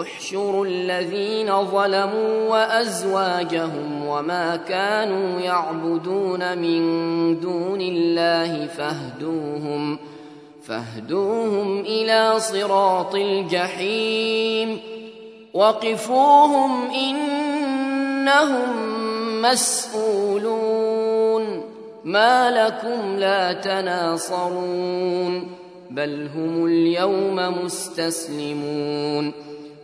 احشروا الذين ظلموا وأزواجهم وما كانوا يعبدون من دون الله فاهدوهم فاهدوهم إلى صراط الجحيم وقفوهم إنهم مسئولون ما لكم لا تناصرون بل هم اليوم مستسلمون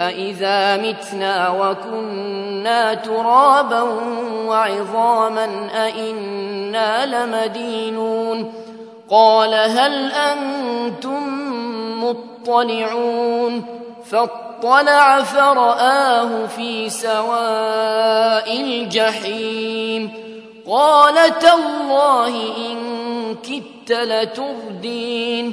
أإذا متنا وكنا ترابا وعظاما أئنا لمدينون قال هل أنتم مطلعون فاطلع فرآه في سواء الجحيم قال تالله إن كدت لتردين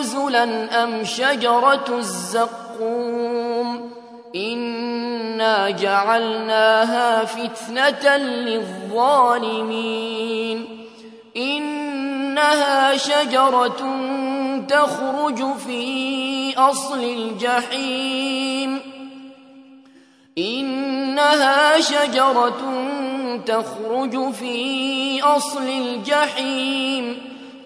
نزلا أم شجرة الزقوم إنا جعلناها فتنة للظالمين إنها شجرة تخرج في أصل الجحيم إنها شجرة تخرج في أصل الجحيم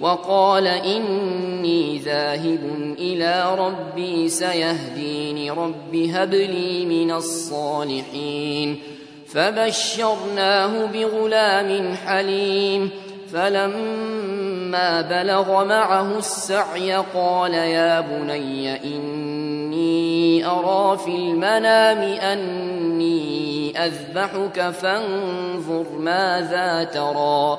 وقال إني ذاهب إلى ربي سيهديني رب هب لي من الصالحين. فبشرناه بغلام حليم. فلما بلغ معه السعي قال يا بني إني أرى في المنام أني أذبحك فانظر ماذا ترى.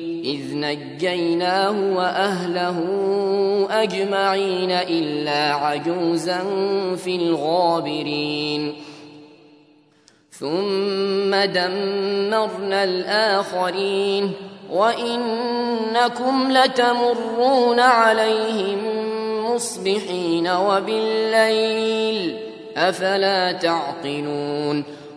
إذ نجيناه وأهله أجمعين إلا عجوزا في الغابرين. ثم دمرنا الآخرين وإنكم لتمرون عليهم مصبحين وبالليل أفلا تعقلون.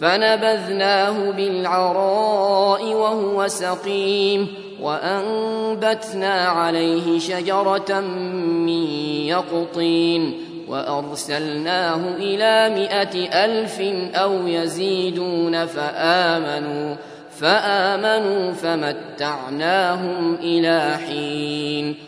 فنبذناه بالعراء وهو سقيم وأنبتنا عليه شجرة من يقطين وأرسلناه إلى مائة ألف أو يزيدون فآمنوا فآمنوا فمتعناهم إلى حين